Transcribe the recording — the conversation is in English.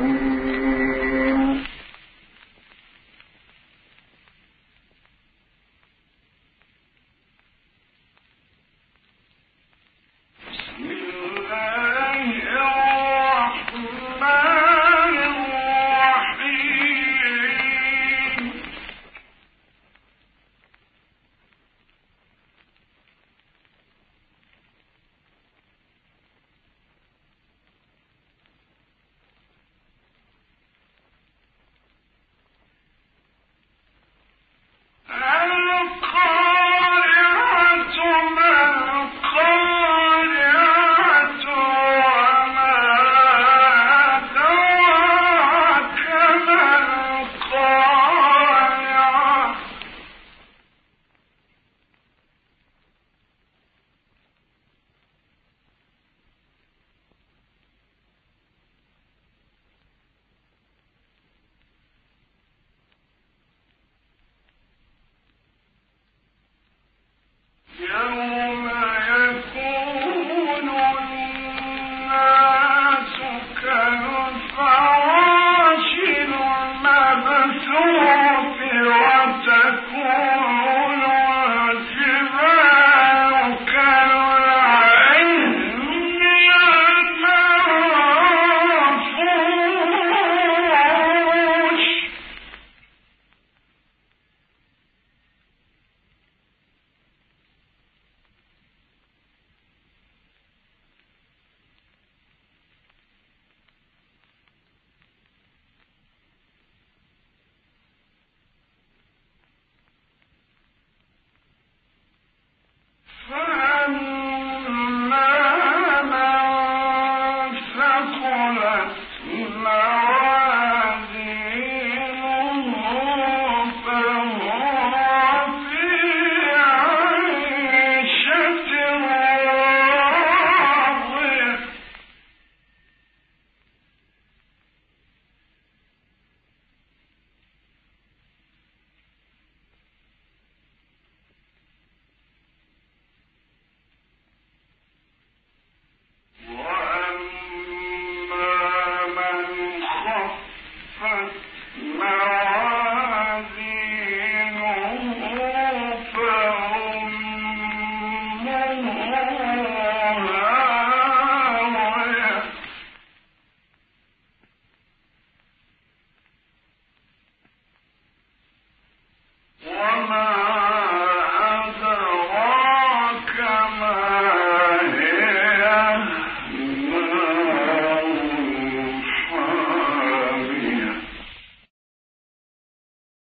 الرحيم